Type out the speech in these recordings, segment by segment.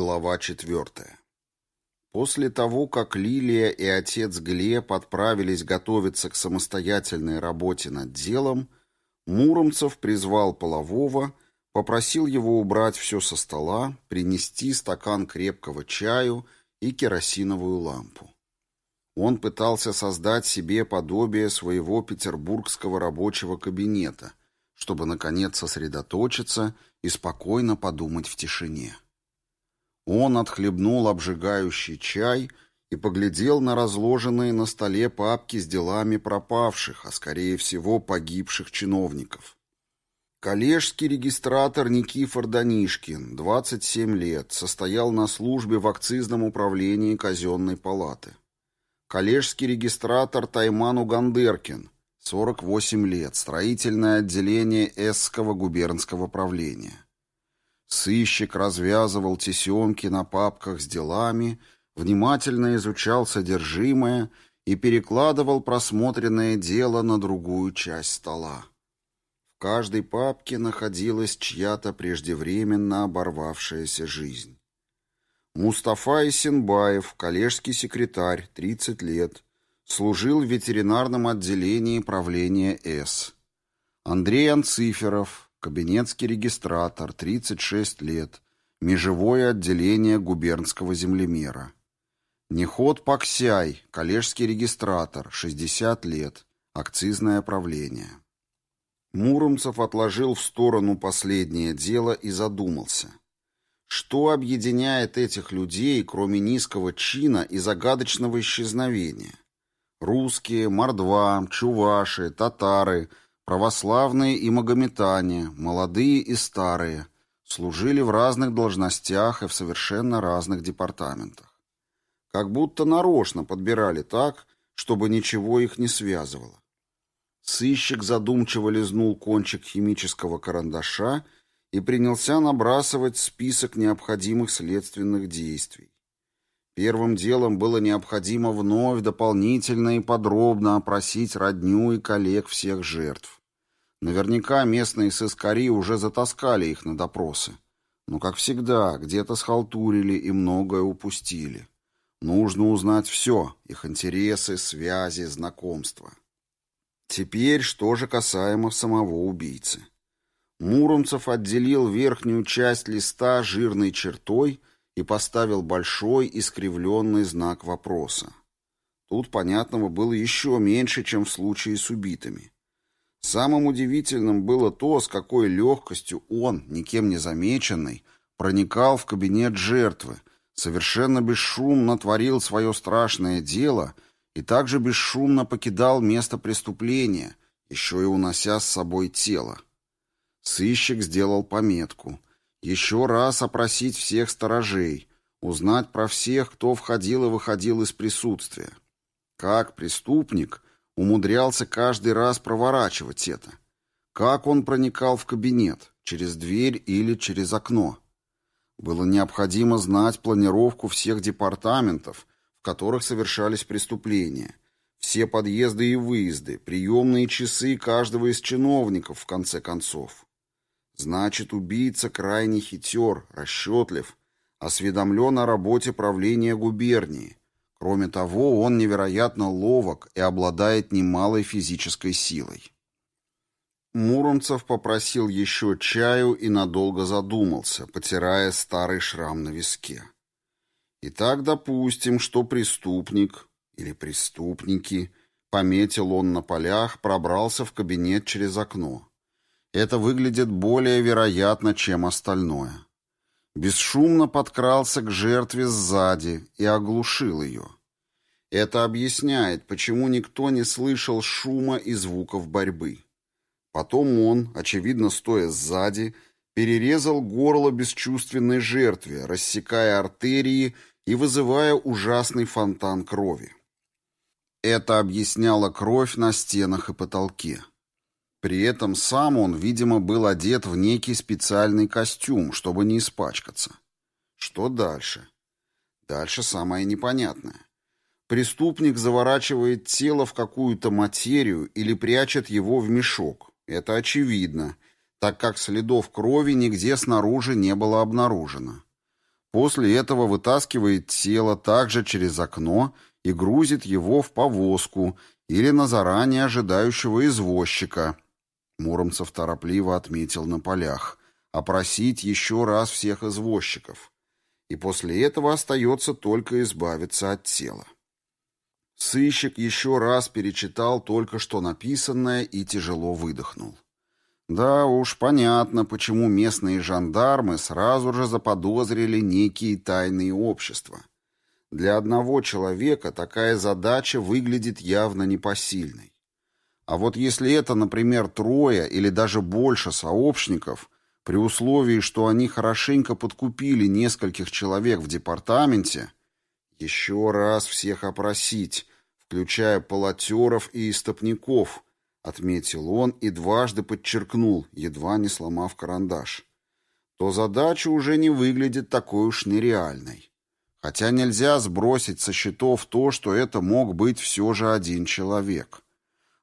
глава четвертая. После того, как Лилия и отец Глеб отправились готовиться к самостоятельной работе над делом, Муромцев призвал Полового, попросил его убрать все со стола, принести стакан крепкого чаю и керосиновую лампу. Он пытался создать себе подобие своего петербургского рабочего кабинета – чтобы, наконец, сосредоточиться и спокойно подумать в тишине. Он отхлебнул обжигающий чай и поглядел на разложенные на столе папки с делами пропавших, а скорее всего погибших чиновников. Коллежский регистратор Никифор Данишкин, 27 лет, состоял на службе в акцизном управлении казенной палаты. Коллежский регистратор Тайман Угандеркин, 48 лет, строительное отделение Эсского губернского правления. Сыщик развязывал тесемки на папках с делами, внимательно изучал содержимое и перекладывал просмотренное дело на другую часть стола. В каждой папке находилась чья-то преждевременно оборвавшаяся жизнь. Мустафа Исинбаев, коллежский секретарь, 30 лет, служил в ветеринарном отделении правления С. Андрей Анциферов, Кабинетский регистратор, 36 лет, межевое отделение губернского землемера. Неход Паксяй, коллежский регистратор, 60 лет, акцизное правление. Муромцев отложил в сторону последнее дело и задумался. Что объединяет этих людей, кроме низкого чина и загадочного исчезновения? Русские, мордва, чуваши, татары – Православные и магометане, молодые и старые, служили в разных должностях и в совершенно разных департаментах. Как будто нарочно подбирали так, чтобы ничего их не связывало. Сыщик задумчиво лизнул кончик химического карандаша и принялся набрасывать список необходимых следственных действий. Первым делом было необходимо вновь дополнительно и подробно опросить родню и коллег всех жертв. Наверняка местные сыскари уже затаскали их на допросы. Но, как всегда, где-то схалтурили и многое упустили. Нужно узнать все – их интересы, связи, знакомства. Теперь, что же касаемо самого убийцы. Муромцев отделил верхнюю часть листа жирной чертой и поставил большой искривленный знак вопроса. Тут понятного было еще меньше, чем в случае с убитыми. Самым удивительным было то, с какой легкостью он, никем не замеченный, проникал в кабинет жертвы, совершенно бесшумно творил свое страшное дело и также бесшумно покидал место преступления, еще и унося с собой тело. Сыщик сделал пометку. Еще раз опросить всех сторожей, узнать про всех, кто входил и выходил из присутствия. Как преступник — умудрялся каждый раз проворачивать это. Как он проникал в кабинет? Через дверь или через окно? Было необходимо знать планировку всех департаментов, в которых совершались преступления, все подъезды и выезды, приемные часы каждого из чиновников, в конце концов. Значит, убийца крайне хитер, расчетлив, осведомлен о работе правления губернии, Кроме того, он невероятно ловок и обладает немалой физической силой. Муромцев попросил еще чаю и надолго задумался, потирая старый шрам на виске. Итак, допустим, что преступник или преступники, пометил он на полях, пробрался в кабинет через окно. Это выглядит более вероятно, чем остальное. бесшумно подкрался к жертве сзади и оглушил ее. Это объясняет, почему никто не слышал шума и звуков борьбы. Потом он, очевидно стоя сзади, перерезал горло бесчувственной жертве, рассекая артерии и вызывая ужасный фонтан крови. Это объясняло кровь на стенах и потолке. При При этом сам он, видимо, был одет в некий специальный костюм, чтобы не испачкаться. Что дальше? Дальше самое непонятное. Преступник заворачивает тело в какую-то материю или прячет его в мешок. Это очевидно, так как следов крови нигде снаружи не было обнаружено. После этого вытаскивает тело также через окно и грузит его в повозку или на заранее ожидающего извозчика, Муромцев торопливо отметил на полях. Опросить еще раз всех извозчиков. И после этого остается только избавиться от тела. Сыщик еще раз перечитал только что написанное и тяжело выдохнул. Да уж, понятно, почему местные жандармы сразу же заподозрили некие тайные общества. Для одного человека такая задача выглядит явно непосильной. А вот если это, например, трое или даже больше сообщников, при условии, что они хорошенько подкупили нескольких человек в департаменте, еще раз всех опросить, включая полотеров и истопников, отметил он и дважды подчеркнул, едва не сломав карандаш, то задача уже не выглядит такой уж нереальной. Хотя нельзя сбросить со счетов то, что это мог быть все же один человек. —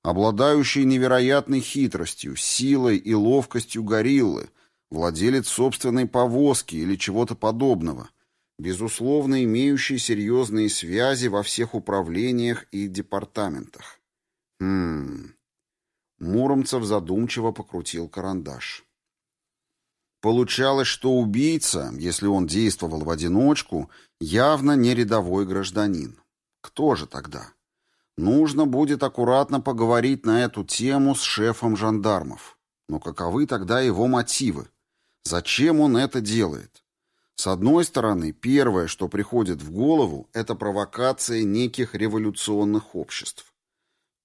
обладающий невероятной хитростью, силой и ловкостью гориллы, владелец собственной повозки или чего-то подобного, безусловно имеющий серьезные связи во всех управлениях и департаментах. Хм. Муромцев задумчиво покрутил карандаш. Получалось, что убийца, если он действовал в одиночку, явно не рядовой гражданин. Кто же тогда? Нужно будет аккуратно поговорить на эту тему с шефом жандармов. Но каковы тогда его мотивы? Зачем он это делает? С одной стороны, первое, что приходит в голову, это провокация неких революционных обществ.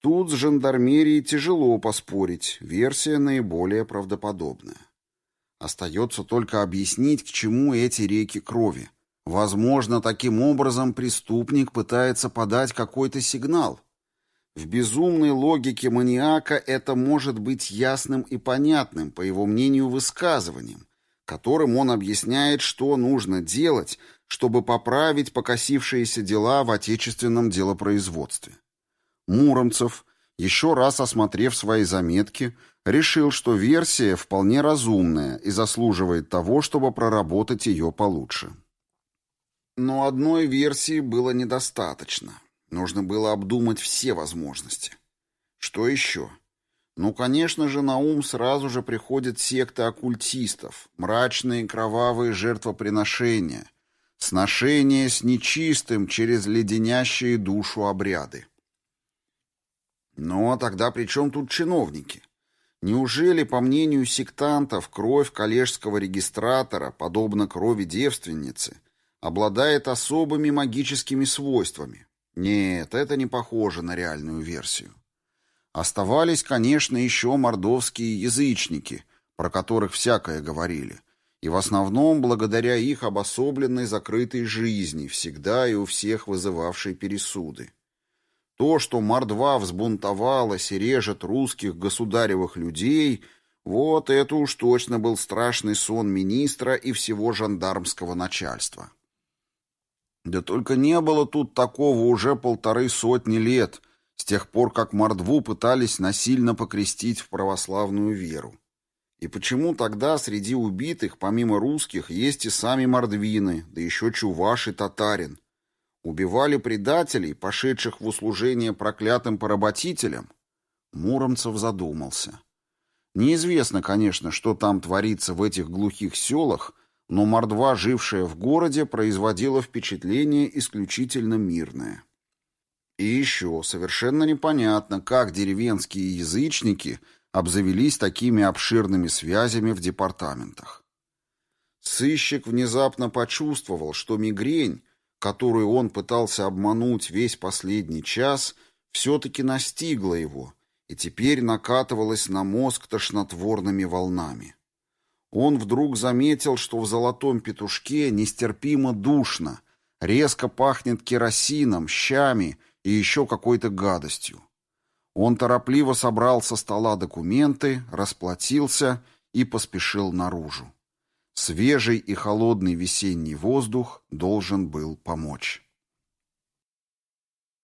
Тут с жандармерией тяжело поспорить, версия наиболее правдоподобная. Остается только объяснить, к чему эти реки крови – Возможно, таким образом преступник пытается подать какой-то сигнал. В безумной логике маниака это может быть ясным и понятным, по его мнению, высказыванием, которым он объясняет, что нужно делать, чтобы поправить покосившиеся дела в отечественном делопроизводстве. Муромцев, еще раз осмотрев свои заметки, решил, что версия вполне разумная и заслуживает того, чтобы проработать ее получше. Но одной версии было недостаточно. Нужно было обдумать все возможности. Что еще? Ну, конечно же, на ум сразу же приходят секты оккультистов, мрачные кровавые жертвоприношения, сношение с нечистым через леденящие душу обряды. Но тогда при чем тут чиновники? Неужели, по мнению сектантов, кровь коллежского регистратора, подобно крови девственницы – Обладает особыми магическими свойствами. Нет, это не похоже на реальную версию. Оставались, конечно, еще мордовские язычники, про которых всякое говорили, и в основном благодаря их обособленной закрытой жизни, всегда и у всех вызывавшей пересуды. То, что мордва взбунтовалась и режет русских государевых людей, вот это уж точно был страшный сон министра и всего жандармского начальства. Да только не было тут такого уже полторы сотни лет, с тех пор, как Мордву пытались насильно покрестить в православную веру. И почему тогда среди убитых, помимо русских, есть и сами мордвины, да еще чуваш и татарин, Убивали предателей, пошедших в услужение проклятым поработителям? Муромцев задумался. Неизвестно, конечно, что там творится в этих глухих селах, но мордва, жившая в городе, производила впечатление исключительно мирное. И еще совершенно непонятно, как деревенские язычники обзавелись такими обширными связями в департаментах. Сыщик внезапно почувствовал, что мигрень, которую он пытался обмануть весь последний час, все-таки настигла его и теперь накатывалась на мозг тошнотворными волнами. Он вдруг заметил, что в золотом петушке нестерпимо душно, резко пахнет керосином, щами и еще какой-то гадостью. Он торопливо собрал со стола документы, расплатился и поспешил наружу. Свежий и холодный весенний воздух должен был помочь.